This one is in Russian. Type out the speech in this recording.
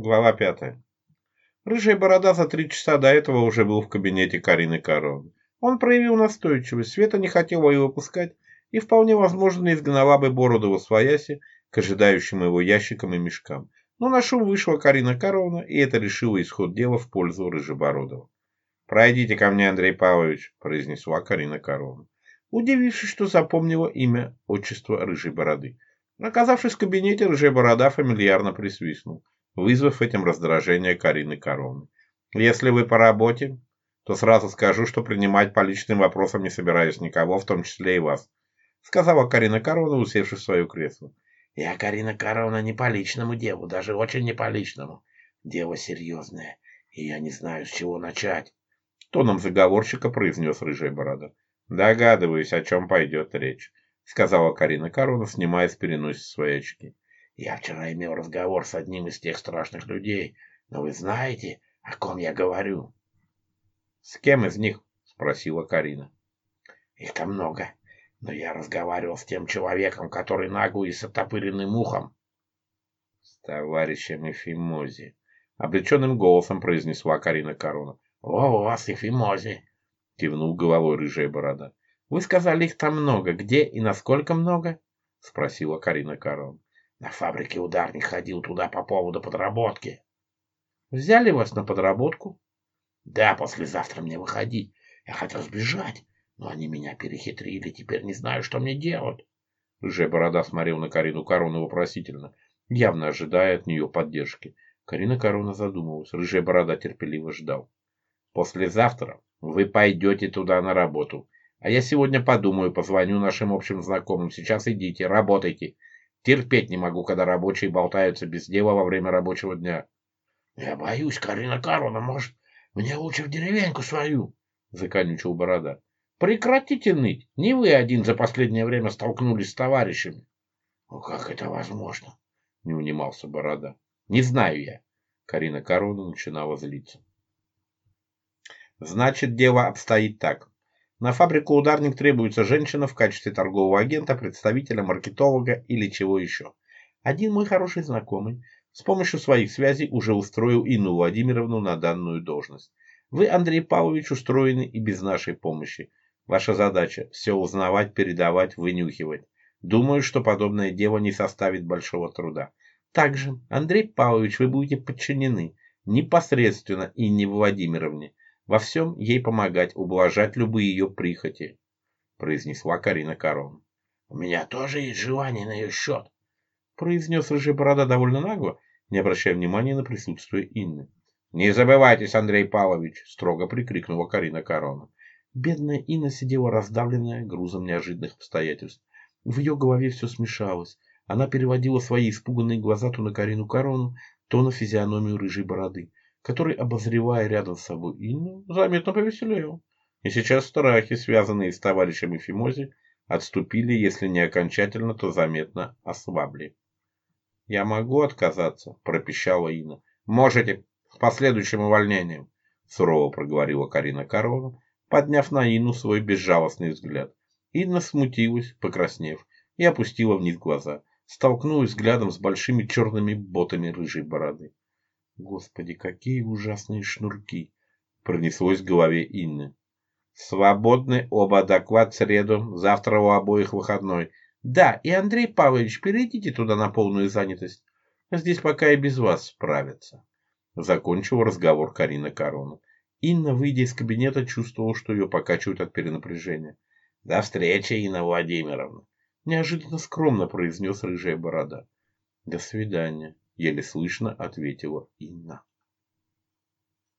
Глава 5. Рыжий борода за три часа до этого уже был в кабинете Карины Коровы. Он проявил настойчивость, Света не хотела его пускать и вполне возможно изгнала бы бороду во свояси к ожидающим его ящикам и мешкам. Но на шум вышла Карина Коровна, и это решило исход дела в пользу Рыжебородова. «Пройдите ко мне, Андрей Павлович», — произнесла Карина Коровна, удивившись, что запомнила имя отчество Рыжей Бороды. Оказавшись в кабинете, Рыжая Борода фамильярно присвистнул — вызвав этим раздражение Карины Короны. Если вы по работе, то сразу скажу, что принимать по личным вопросам не собираюсь никого, в том числе и вас, сказала Карина Корона, усевшись в свое кресло. Я, Карина Корона, не по личному делу, даже очень не по личному. Дело серьезное, и я не знаю, с чего начать. Тоном заговорщика произнес рыжая борода. Догадываюсь, о чем пойдет речь, сказала Карина Корона, снимая с переносицы свои очки. Я вчера имел разговор с одним из тех страшных людей, но вы знаете, о ком я говорю?» «С кем из них?» — спросила Карина. Их там много, но я разговаривал с тем человеком, который наг и с оттопыренным ухом». «С товарищем Эфимози», — облегченным голосом произнесла Карина Корона. «О, у вас Эфимози!» — кивнул головой рыжая борода. «Вы сказали, их там много. Где и насколько много?» — спросила Карина Корона. На фабрике ударник ходил туда по поводу подработки. Взяли вас на подработку? Да, послезавтра мне выходить. Я хотел сбежать, но они меня перехитрили, теперь не знаю, что мне делать. Рыжая борода смотрел на Карину Корону вопросительно, явно ожидая от нее поддержки. Карина Корона задумалась, рыжая борода терпеливо ждал. «Послезавтра вы пойдете туда на работу, а я сегодня подумаю, позвоню нашим общим знакомым. Сейчас идите, работайте. Терпеть не могу, когда рабочие болтаются без дела во время рабочего дня. — Я боюсь, Карина Карловна, может, мне лучше в деревеньку свою? — заканючил Борода. — Прекратите ныть. Не вы один за последнее время столкнулись с товарищами. — Ну как это возможно? — не унимался Борода. — Не знаю я. Карина Карловна начинала злиться. — Значит, дело обстоит так. На фабрику ударник требуется женщина в качестве торгового агента, представителя, маркетолога или чего еще. Один мой хороший знакомый с помощью своих связей уже устроил Инну Владимировну на данную должность. Вы, Андрей Павлович, устроены и без нашей помощи. Ваша задача – все узнавать, передавать, вынюхивать. Думаю, что подобное дело не составит большого труда. Также, Андрей Павлович, вы будете подчинены непосредственно Инне Владимировне во всем ей помогать ублажать любые ее прихоти, произнесла Карина Корон. У меня тоже есть желание на ее счет, произнес Рыжеборода довольно нагло, не обращая внимания на присутствие Инны. «Не забывайтесь, Андрей Павлович!» — строго прикрикнула Карина Корона. Бедная Инна сидела раздавленная грузом неожиданных обстоятельств. В ее голове все смешалось. Она переводила свои испуганные глаза то на Карину Корону, то на физиономию рыжей бороды который, обозревая рядом с собой Инну, заметно повеселел. И сейчас страхи, связанные с товарищами фимози отступили, если не окончательно, то заметно ослабли. «Я могу отказаться», — пропищала Инна. «Можете, с последующим увольнением», — сурово проговорила Карина Карловна, подняв на Инну свой безжалостный взгляд. Инна смутилась, покраснев, и опустила вниз глаза, столкнулась взглядом с большими черными ботами рыжей бороды. Господи, какие ужасные шнурки! Пронеслось в голове Инны. Свободны оба доклад среду, завтра у обоих выходной. Да, и Андрей Павлович, перейдите туда на полную занятость. Здесь пока и без вас справятся. Закончил разговор Карина Корона. Инна, выйдя из кабинета, чувствовала, что ее покачивают от перенапряжения. «До встречи, Инна Владимировна!» Неожиданно скромно произнес рыжая борода. «До свидания!» — еле слышно ответила Инна.